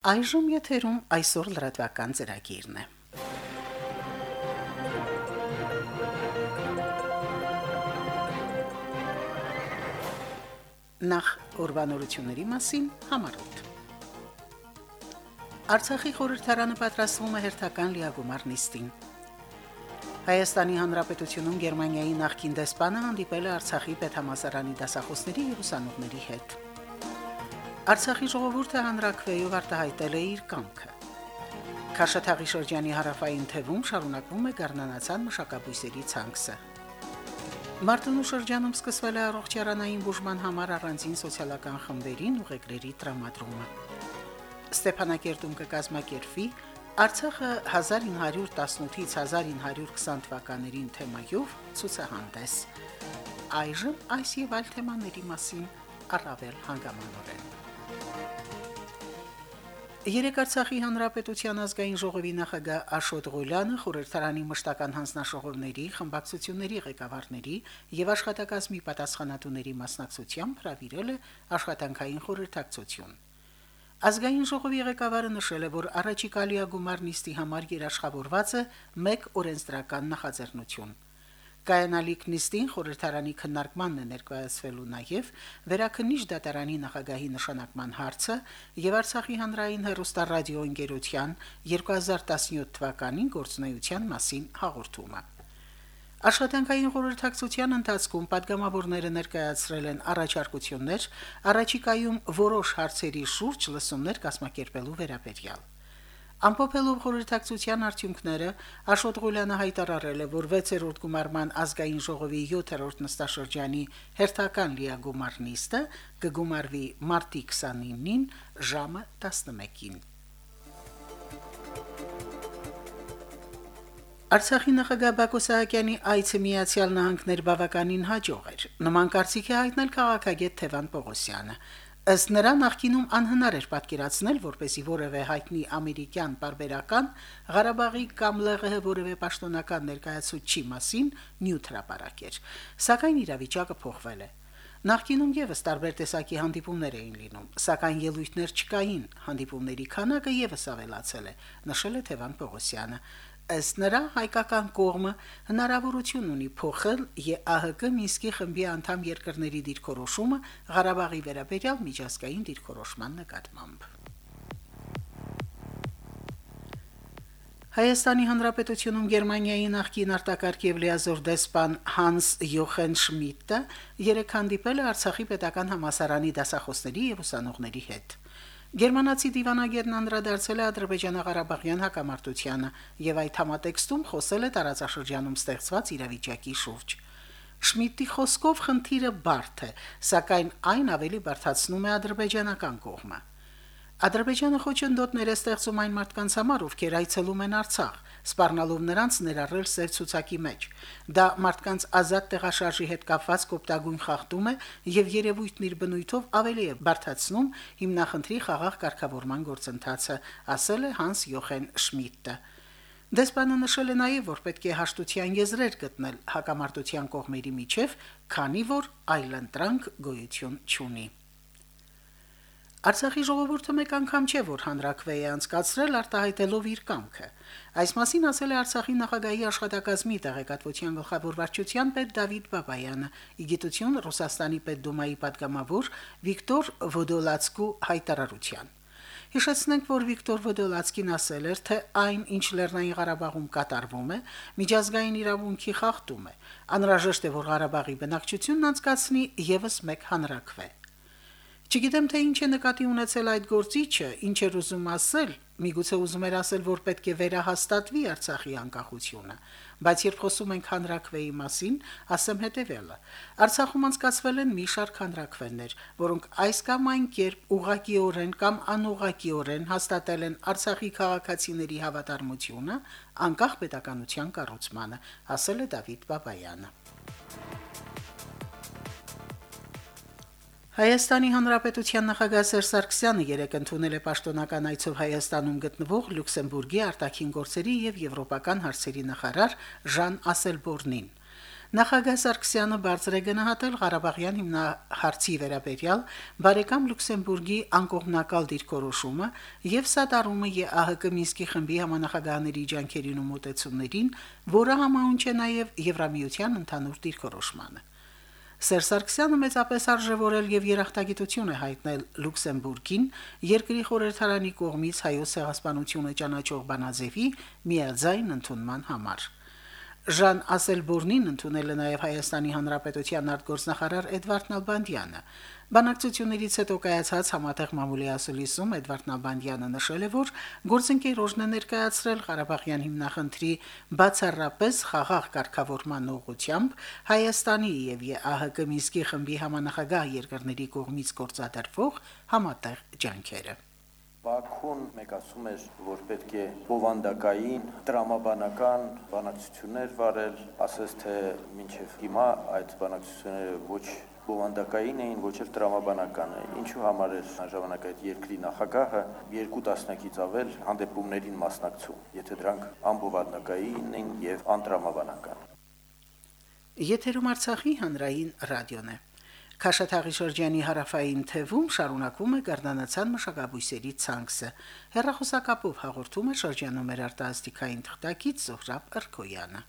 Այժմ եթերում այսօր լրատվական ծրագիրն է։ Նախ ուրբանորությունների մասին համարոտ։ Արցախի խորհրդարանը պատրաստվում է հերթական լիագումար նիստին։ Հայաստանի Հանրապետությունում Գերմանիայի նախկին դեսպանը հանդիպել է Արցախի պետհամասարանի դասախոսների եւ ուսանողների հետ։ Արցախի ժողովուրդը հանրակրվեով արտահայտել է իր կամքը։ Քաշաթաղի շրջանի հարավային թևում շարունակվում է գառնանացան մշակաբույսերի ցանքսը։ Մարտունու շրջանում սկսվել է առողջարանային բուժման համար առանձին սոցիալական խմբերին ուղեկրերի տրամադրումը։ Ստեփանակերտում կկազմակերպվի Արցախը 1918-ից 1920 թվականներին թեմայով ցուցահանդես։ Այժմ այս եւ այլ թեմաների մասին առավել հանգամանորեն։ Երեք Արցախի Հանրապետության ազգային ժողովի նախագահ Աշոտ Ղուլյանը խորհրդարանի մշտական հանձնաժողովների, խմբակցությունների ղեկավարների եւ աշխատակազմի պատասխանատուների մասնակցությամբ հրավիրել է աշխատանքային խորհրդակցություն։ Ազգային ժողովի ղեկավարը նշել է, որ առաջիկա լիագումար նիստի համար երաշխավորված է մեկ օրենսդրական նախաձեռնություն։ Կայանալիք նիստին խորհրդարանի քննարկմանն է ներկայացվելու նաև վերաքննիչ դատարանի նախագահի նշանակման հարցը եւ Արցախի հանրային հեռուստարադիո ընկերության 2017 թվականին գործունեության մասին հաղորդումը։ Աշխատանքային խորհրդակցության ընթացքում падգամավորները ներկայացրել են առաջարկություններ առաջիկայում որոշ հարցերի շուրջ լսումներ կազմակերպելու վերաբերյալ։ Ամփոփելով խորհրդակցության արդյունքները, Աշոտ Ղուլյանը հայտարարել է, որ 6-րդ գումարման ազգային ժողովի 7-րդ նստաշրջանի հերթական լիագումար նիստը կգումարվի մարտի 29-ին ժամը 11-ին։ Արցախի նախագահ Բակո Սահակյանի այցը Միացյալ Նահանգներ բավականին հաջող էր։ Նման կարծիք է հայտնել քաղաքագետ Թևան Պողոսյանը։ Ըստ նրա նախկինում անհնար էր պատկերացնել, որպեսի որևէ հայտնի ամերիկյան բարբերական Ղարաբաղի կամ ԼՂՀ որևէ պաշտոնական ներկայացուցչի մասին նյութ հրապարակեր, սակայն իրավիճակը փոխվել է։ Նախկինում եւս տարբեր տեսակի հանդիպումներ էին լինում, սակայն ելույթներ չկային, հանդիպումների քանակը եւս ավելացել է, նշել է Թևան Պողոսյանը։ Ըստ նրա հայկական կողմը հնարավորություն ունի փոխել ԵԱՀԿ Մինսկի խմբի անդամ երկրների դիրքորոշումը Ղարաբաղի վերաբերյալ միջազգային դիրքորոշման նկատմամբ։ Հայաստանի Հանրապետությունում Գերմանիայի նախկին արտակարգ եւ լիազոր դեսպան Հանս Յոխեն Շմիդտը երեք հանդիպել է Արցախի պետական համասարանի դասախոսների եւ ուսանողների հետ։ Գերմանացի դիվանագետն անդրադարձել է Ադրբեջանա-Ղարաբաղյան հակամարտությանը եւ այդ համատեքստում խոսել է տարածաշրջանում ստեղծված իրավիճակի շուրջ։ Շմիդտի խոսքով խնդիրը բարդ է, սակայն այն ավելի բարդացնում է ադրբեջանական կողմը։ Ադրբեջանը խոչընդոտներ է ստեղծում այն մարդկանց համար, ովքեր այցելում են Արցախ, սպառնալով նրանց ներառել սեր ցուցակի մեջ։ Դա մարդկանց ազատ տեղաշարժի հետ կապված կոպտագույն խախտում է եւ երևույթն իր բնույթով ավելի է բարթացնում հիմնախնդրի խաղաղ կարգավորման գործընթացը, ասել է Հանս Յոխեն Շմիդտը։ Դեսպանը նշել է նաև, որ պետք է հաշտության եզրեր գտնել հակամարտության կողմերի միջև, քանի որ այլընտրանք գոյություն չունի։ Արցախի ժողովուրդը մեկ անգամ չէ, որ հանրակվե է անցկացրել արտահայտելով իր կամքը։ Այս մասին ասել է Արցախի նախագահի աշխատակազմի տեղեկատվության գլխավոր վարչության պետ Դավիթ Բաբայանը, իգիտություն Ռուսաստանի պետդումայի падգամավոր Վիկտոր Վոդոլացկու հայտարարության։ Հիշեցնենք, որ Վիկտոր Վոդոլացկին ասել էր, թե այն, ինչ Լեռնային Ղարաբաղում կատարվում է, միջազգային իրավունքի խախտում է։ Անհրաժեշտ է, որ Ղարաբաղի բնակչությունն անցկացնի եւս մեկ հանրակվե։ Չգիտեմ թե ինչ է նկատի ունեցել այդ գործիչը, ինչ էր ուզում ասել, միգուցե ուզում էր ասել, որ պետք է վերահաստատվի Արցախի անկախությունը, բայց երբ խոսում ենք հանրակրվեի մասին, ասեմ հետեւյալը. Արցախում անցկացվել են մի շարք հանրակրվեներ, որոնք այս կամ այն կերպ ուղղակիորեն կամ անուղղակիորեն հաստատել են Արցախի քաղաքացիների հավատարմությունը անկախ պետականության կառուցմանը, ասել է Դավիթ Բաբայանը։ Հայաստանի Հանրապետության նախագահ Սերժ Սարգսյանը երեկ ընդունել է պաշտոնական այցով Հայաստանում գտնվող Լյուքսեմբուրգի արտաքին գործերի եւ եվրոպական հարցերի նախարար Ժան Ասելբորնին։ Նախագահ Սարգսյանը բարձր է գնահատել Ղարաբաղյան հիմնահարցի վերաբերյալ բարեկամ Լյուքսեմբուրգի անկողմնակալ դիրքորոշումը եւ սատարումը ԵԱՀԿ Մինսկի խմբի համանախագահաների ջանքերին ու մոտեցումներին, որը համահունչ է նաեւ Եվրամիության ընդհանուր դիրքորոշմանը։ Սերժ Սարգսյանը մեծապես արժևորել եւ երախտագիտություն է հայտնել Լյուքսեմբուրգին երկրի խորհրդարանի կողմից հայոց ցեղասպանությունը ճանաչող բանաձևի միաձայն ընդունման համար։ Ժան Ասելբորնին ընդունել է նաև Հայաստանի Հանրապետության արտգործնախարար Էդվարդ Նալբանդյանը։ Բանակցություններից հետո կայացած համատեղ մամուլի ասուլիսում Էդվարդ Նալբանդյանը նշել է, որ գործընկերոջն է ներկայացրել Ղարաբաղյան հիմնախնդրի բացառապես խաղաղ կարգավորման ուղղությամբ Հայաստանի եւ ԵԱՀԿ Մինսկի խմբի համանախագահ երկրների կողմից գործադրվող համատեղ ջանքերը։ Բաքուն մեկ ասում էր, որ պետք է բովանդակային, տրամաբանական բանակցություններ վարել, ասես թե մինչև հիմա այդ բանակցությունները ոչ բովանդակային էին, ոչ էլ տրամաբանական էին։ Ինչու համար էր ժամանակ այդ երկրի նախագահը երկու տասնյակից ավել հանդեպումներին մասնակցում, եթե դրանք անբովանդակային էին եւ անտրամաբանական։ Եթերում Արցախի հանրային ռադիոն է։ Քաշաթաղի շրջանի հարավային թևում շարունակվում է Գարդանացան մշակաբույսերի ցանքսը։ Հերրախոսակապով հաղորդում է շրջանում մեր արտասթիկային թղթակից Զոհրաբ Ըրքոյանը։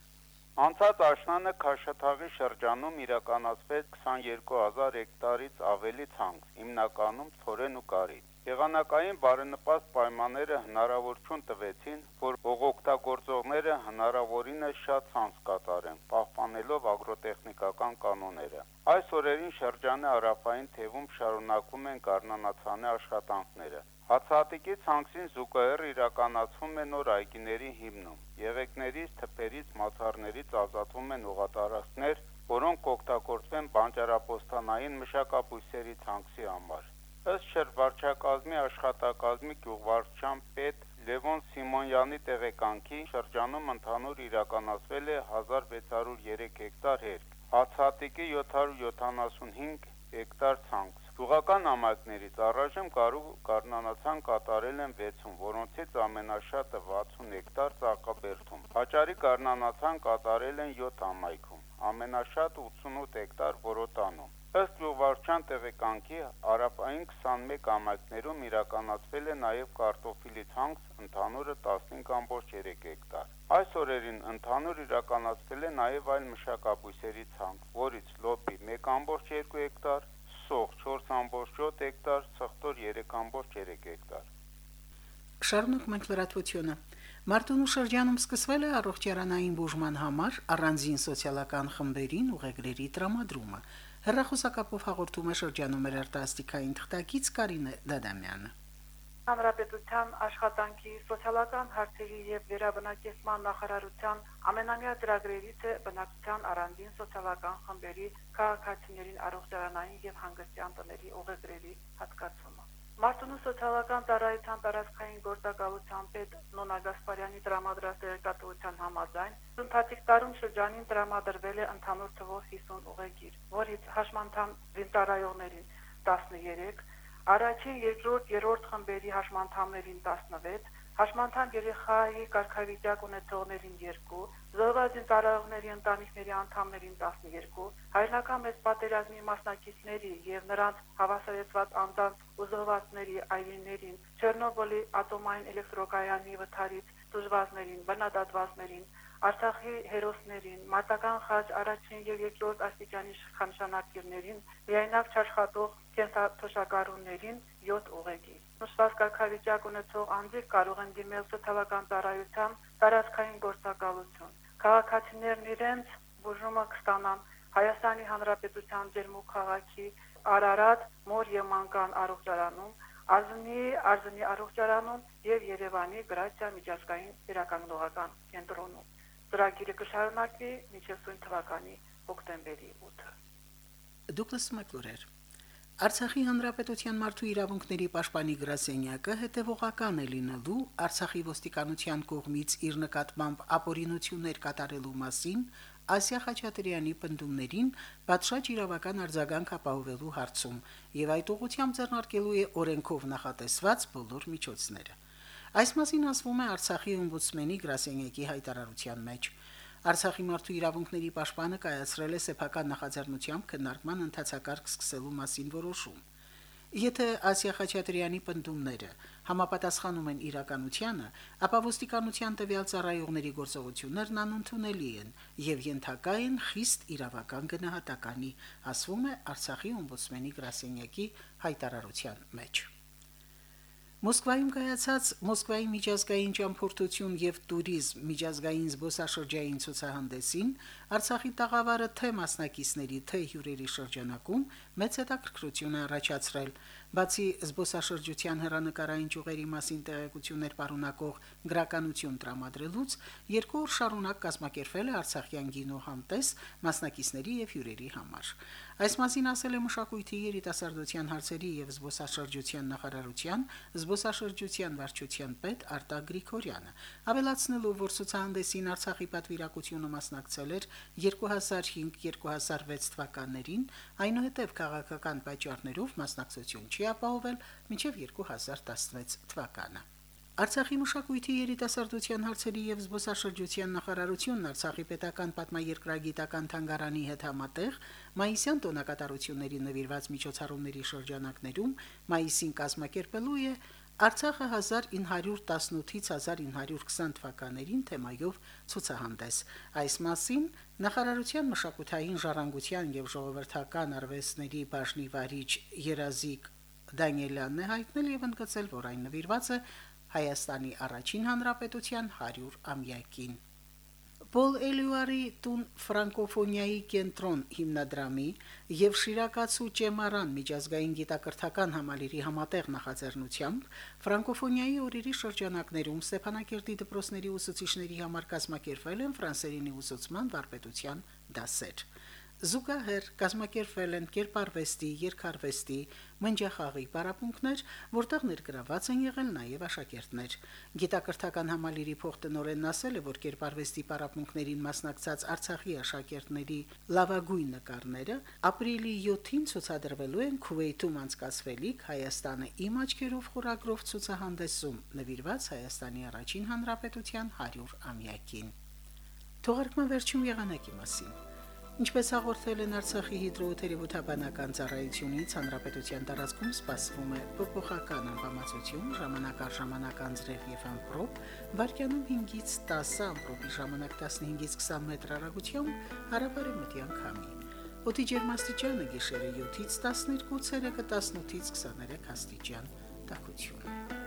Անցած աշնանը Քաշաթաղի շրջանում իրականացվեց 22000 հեկտարից ավելի ցանց, հիմնականում ցորեն ու կարի։ Եղանակային բարենպաստ պայմանները հնարավորություն տվեցին, որ օգտագործողները հնարավորինս շատ ցանց կատարեն, պահպանելով ագրոտեխնիկական կանոնները։ Այս օրերին շրջանի հարավային թևում շարունակվում են գառնանացանի աշխատանքները։ Հացահատիկի ցանքին զուգահեռ իրականացվում է նոր այգիների հիմնում։ Եղեկներից, թփերից, մացառներից ազատվում են ուղատարածքներ, որոնք կօգտագործվեն բանջարապոստանային մշակաբույսերի ցանքի համար։ Ըստ շրջվարչակազմի աշխատակազմի գյուղվարչության պետ Լևոն Սիմոնյանի տեղեկանքի շրջանում ընդհանուր իրականացվել է 1603 հեկտար հերկ, հացահատիկի 775 հեկտար ցանց։ Գյուղական համայնքներից առայժմ կարու կառնանացան կատարել են 60, որոնցից ամենաշատը 60 հեկտար Ծաղկաբերդում։ Հաճարի կառնանացան կատարել են 7 համայնքում, ամենաշատը 88 հեկտար Որոտանում։ Ըստ Գյուղվարչության տեղեկանքի արաբային 21 ամակներում իրականացվել է նաև կարտոֆիլի ցանց ընդհանուրը 15.3 հեկտար։ Այս օրերին ընդհանուր իրականացվել է նաև այլ մշակաբույսերի ցանց, որից լոբի 1.2 հեկտար, սող 4.7 հեկտար, սխտոր 3.3 հեկտար։ Շարունակ մենք լրատվությունը։ Մարտունու շրջանում սկսվել է առողջարանային բուժման համար առանձին սոցիալական խմբերին ուղեգրերի տրամադրումը։ Հերրախոսակապով հաղորդում է շրջանում մեր արտասթիկային թղթակից Կարինե Դադամյանը։ Հանրապետության աշխատանքի սոցիալական հարցերի եւ վերաբնակեցման նախարարության ամենամյա ծրագրերից է բնակչության առանձին սոցիալական խմբերի քաղաքացիներին առողջարանային եւ հանգստյան տների ուղեգրերի հատկացումը։ Մարտունու սոցիալական ծառայության տարածքային գործակալության պետ Նոնա Գասպարյանի դրամադրած տեղեկատվության համաձայն ընթացիկ տարում շրջանին դրամադրվել է ընդհանուր թվով 50 ուղեգիր, որից հաշմանդամ զինծառայողներին 13, առաջին, երկրորդ, երրորդ խմբերի հաշմանդամներին 16, Հաշմանդամ երեխայի կարգավիճակ ունեցողներին 2, զոհվածին տարողների ընտանիքների անդամներին 12, հայրենական մեծ պատերազմի մասնակիցների եւ նրանց հավասարեցված անձանց ու զոհվածների այրիներին, Չեռնոբոլի ատոմային էլեկտրոկայանի վթարից դժվարներին, բնադատվածներին, Արցախի հերոսներին, մարտական խաչ առաջին եւ երկրորդ աստիճանի շքանշանակիրներին, միայնակ չաշխատող կենսաթոշակառուներին 7 ուղեկի նշված կարգավիճակ ունեցող անձիկ կարող են դիմել սոցիալական ծառայության տարածքային գործակալություն։ Քաղաքացիներն իրենց բուժումը կստանան Հայաստանի Հանրապետության Ջերմուկ քաղաքի Արարատ Մոր եւ Մանկան առողջարանում, Արզունի Արզունի առողջարանում եւ Երևանի Գրացիա միջազգային իրականողական կենտրոնում։ Ծրագիրը կշարունակվի մինչև սույն թվականի հոկտեմբերի 8-ը։ Դուկլաս Մակլուրեր Արցախի հանրապետության մարդու իրավունքների պաշտպանի գրասենյակը հետևողական է լինելու Արցախի ոստիկանության կողմից իր նկատմամբ ապօրինություններ կատարելու մասին Ասիա Խաչատրյանի պնդումներին պատշաճ իրավական արձագանք ապահովելու հարցում եւ այդ ուղղությամբ ձեռնարկելու է օրենքով նախատեսված բոլոր միջոցները։ Այս մասին ասվում է Արցախի օմբուդսմենի գրասենյակի հայտարարության մեջ։ Արցախի մարդու իրավունքների պաշտպանը կայացրել է սեփական նախաձեռնությամբ քննարկման ընթացակարգ սկսելու մասին որոշում։ Եթե Ասիա Խաչատրյանի պնդումները համապատասխանում են իրականությանը, ապա ոստիկանության տվյալ ծառայողների գործողություններն անընդունելի են եւ ենթակա են խիստ իրավական գնահատականի, ասվում է Արցախի օմբուդսմենի գրասենյակի հայտարարության մեջ։ Մոսկվայում կայացած Մոսկվայի միջազգային ճամփորդություն եւ туриզմ միջազգային զբոսաշրջային ցուցահանդեսին Արցախի տաղավարը թե մասնակիցների, թե հյուրերի շրջանակում մեծ հետաքրքրություն է առաջացրել, Բացի զբոսաշրջության հերանեկարային ճյուղերի մասին տեղեկություններ պարունակող գրականություն տրամադրելուց, երկու օր շարունակ կազմակերպվել է Արցախյան գինո համտես մասնակիցների եւ հյուրերի համար։ Այս մասին ասել է Մշակույթի երիտասարդության հարցերի եւ զբոսաշրջության նախարարության զբոսաշրջության վարչության պետ Արտակ Գրիգորյանը, ավելացնելով, որ ցուցահանդեսին Արցախի պատվիրակությունը մասնակցել էր 2005-2006 թվականներին, այնուհետև քաղաքական պատճառներով մասնակցություն չի ապահովել մինչև 2016 թվականը։ Արցախի մշակույթի երիտասարդության հարցերի եւ զբոսաշրջության նախարարությունն Արցախի պետական պատմաերկրագիտական թանգարանի հետ համատեղ մայիսյան տոնակատարությունների նվիրված միջոցառումների շրջանակներում մայիսին կազմակերպելու է Արցախը 1918-ից 1920 թվականներին թեմայով ցուցահանդես։ Այս մասին նախարարության մշակութային ժառանգության եւ ժողովրդական արվեստների բաժնի վարիչ Երազիկ Դանիելյանն է հայտնել եւ ընդգծել, որ այն նվիրված է Հայաստանի առաջին հանրապետության 100 ամյակին։ Պոլ Էլյուարի տուն ֆրանկոֆոնիայի կենտրոն հիմնադրամի եւ Շիրակացու ճեմարան միջազգային գիտակրթական համալիրի համատեղ նախաձեռնությամբ ֆրանկոֆոնիայի օրերի շրջանակներում Ստեփանակերտի դպրոցների ուսուցիչների համար կազմակերպվել են ֆրանսերենի ուսուցման վարպետության դասեր։ Զուգահեռ կազմակերպվել են կերպարվեստի, երկարվեստի, մնջախաղի պարապմունքներ, որտեղ ներգրաված են եղել նաև աշակերտներ։ Գիտակրթական համալիրի փոխտնօրենն ասել է, որ կերպարվեստի պարապմունքներին մասնակցած Արցախի աշակերտների լավագույն նկարները ապրիլի 7-ին ցուցադրվելու են Քուվեյթում անցկացվելիք Հայաստանը իմ աչքերով խորագրով ցուցահանդեսում նվիրված Հայաստանի առաջին հանրապետության 100 ամյակին։ Թողարկման վերջում եղանակի մասին։ Ինչպես հաղորդել են Արցախի հիդրոթերապևտաբանական ծառայությունից, հանրապետության տարածքում սպասվում է փոփոխական անբավարարություն, ժամանակ առ ժամանակ անձրև եւ ամպրոպ, վարկյանում 5-ից 10 ամպրոպի ժամանակ 15-ից 20 մետր հեռագությամբ հարաբարեմտյան քամի։ Օդի ջերմաստիճանը գիշերը 7-ից 12, ցերեկը 18-ից 23 աստիճան։ Տաքություն։